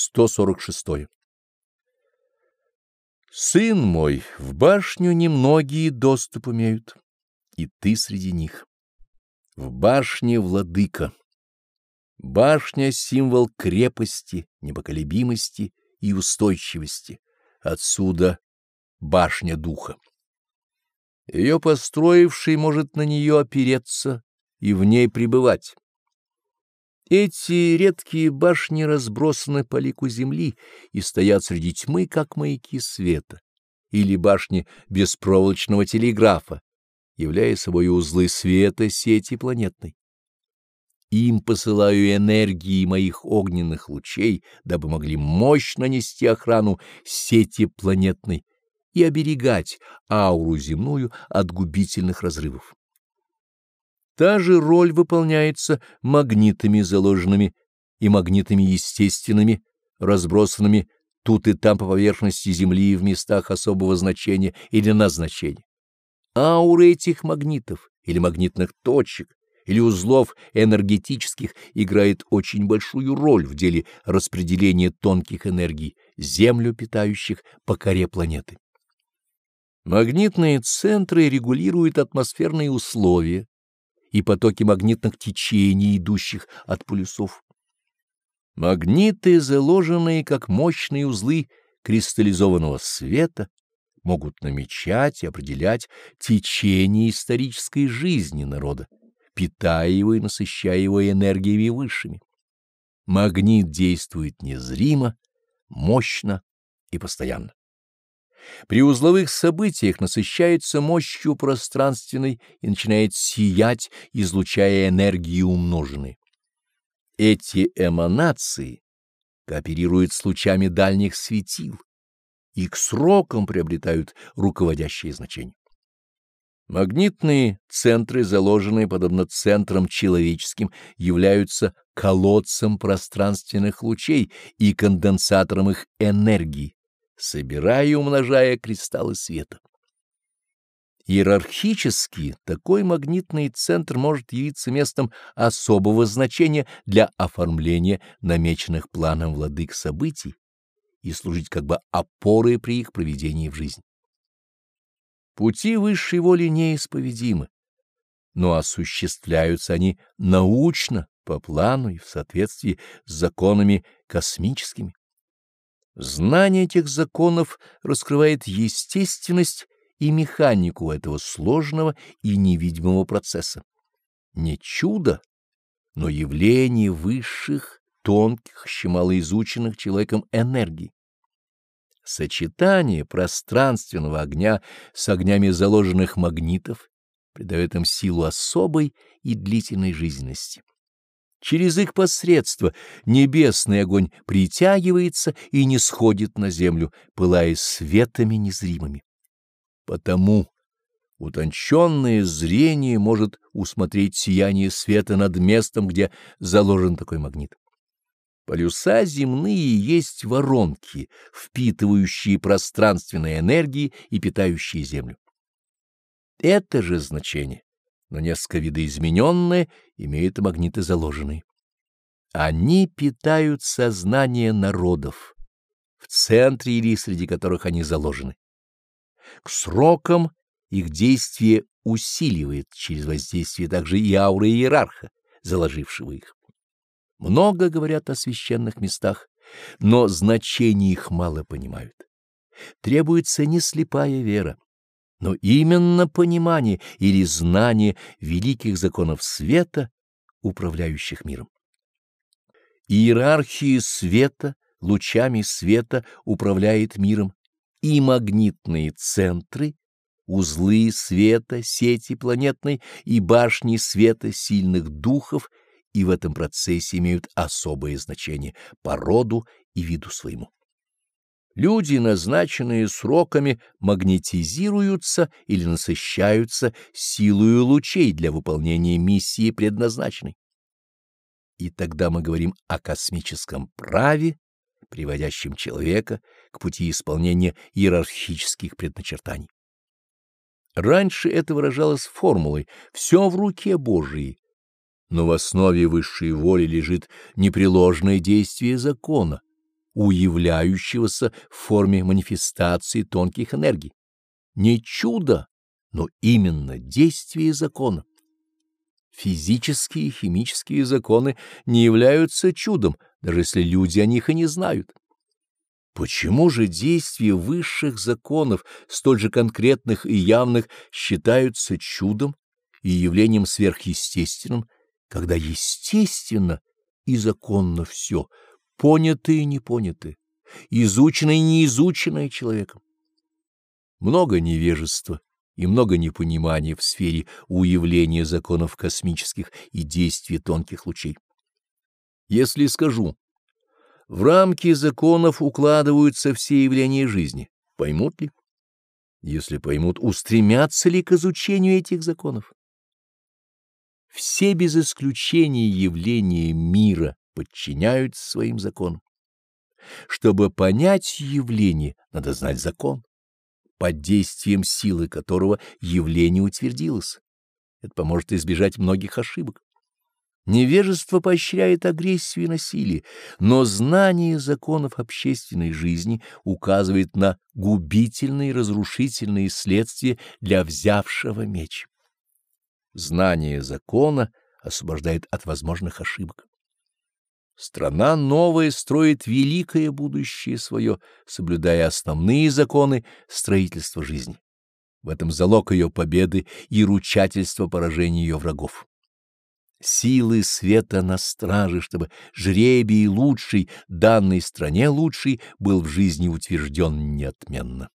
146. Сын мой, в башню немногие доступ имеют, и ты среди них. В башне владыка. Башня — символ крепости, непоколебимости и устойчивости. Отсюда башня духа. Ее построивший может на нее опереться и в ней пребывать. Эти редкие башни разбросаны по лику земли и стоят среди тьмы, как маяки света, или башни беспроволочного телеграфа, являя собой узлы света сети планетной. Им посылаю энергии моих огненных лучей, дабы могли мощно нести охрану сети планетной и оберегать ауру земную от губительных разрывов. Та же роль выполняется магнитами заложенными и магнитами естественными, разбросанными тут и там по поверхности Земли в местах особого значения или назначения. Ауры этих магнитов или магнитных точек или узлов энергетических играет очень большую роль в деле распределения тонких энергий, землю питающих по коре планеты. Магнитные центры регулируют атмосферные условия, и потоки магнитных течений, идущих от полюсов. Магниты, заложенные как мощные узлы кристаллизованного света, могут намечать и определять течение исторической жизни народа, питая его и насыщая его энергиями высшими. Магнит действует незримо, мощно и постоянно. При узловых событиях насыщается мощью пространственной и начинает сиять, излучая энергии умноженные. Эти эманации кооперируют с лучами дальних светил и к срокам приобретают руководящее значение. Магнитные центры, заложенные подобно центрам человеческим, являются колодцем пространственных лучей и конденсатором их энергии собирая и умножая кристаллы света. Иерархически такой магнитный центр может явиться местом особого значения для оформления намеченных планом владык событий и служить как бы опорой при их проведении в жизнь. Пути высшей воли неисповедимы, но осуществляются они научно, по плану и в соответствии с законами космическими. Знание этих законов раскрывает естественность и механику этого сложного и невидимого процесса. Не чудо, но явление высших, тонких, еще малоизученных человеком энергий. Сочетание пространственного огня с огнями заложенных магнитов придает им силу особой и длительной жизненности. Через их посредство небесный огонь притягивается и не сходит на землю, пылая светами незримыми. Потому утонченное зрение может усмотреть сияние света над местом, где заложен такой магнит. Полюса земные есть воронки, впитывающие пространственные энергии и питающие землю. Это же значение но несколько видоизмененное, имеют магниты заложенные. Они питают сознание народов, в центре или среди которых они заложены. К срокам их действие усиливает через воздействие также и ауры иерарха, заложившего их. Много говорят о священных местах, но значение их мало понимают. Требуется не слепая вера, но именно понимание или знание великих законов света, управляющих миром. Иерархия света, лучами света управляет миром, и магнитные центры, узлы света, сети планетной и башни света сильных духов и в этом процессе имеют особое значение по роду и виду своему. Люди, назначенные сроками, магнетизируются или насыщаются силою лучей для выполнения миссии предназначенной. И тогда мы говорим о космическом праве, приводящем человека к пути исполнения иерархических предначертаний. Раньше это выражалось формулой «все в руке Божией», но в основе высшей воли лежит непреложное действие закона, уявляющегося в форме манифестации тонких энергий. Не чудо, но именно действие закона. Физические и химические законы не являются чудом, даже если люди о них и не знают. Почему же действия высших законов, столь же конкретных и явных, считаются чудом и явлением сверхъестественным, когда естественно и законно все, понятое и непонятое, изученное и неизученное человеком? Много невежества и много непонимания в сфере уявления законов космических и действий тонких лучей. Если скажу, в рамки законов укладываются все явления жизни, поймут ли? Если поймут, устремятся ли к изучению этих законов? Все без исключения явления мира подчиняются своим законам. Чтобы понять явление, надо знать закон, под действием силы которого явление утвердилось. Это поможет избежать многих ошибок. Невежество поощряет агрессию и насилие, но знание законов общественной жизни указывает на губительные разрушительные следствия для взявшего меч. Знание закона освобождает от возможных ошибок. Страна новая строит великое будущее свое, соблюдая основные законы строительства жизни. В этом залог ее победы и ручательство поражения ее врагов силы света на страже, чтобы жребий лучший, данной стране лучший, был в жизни утвержден неотменно.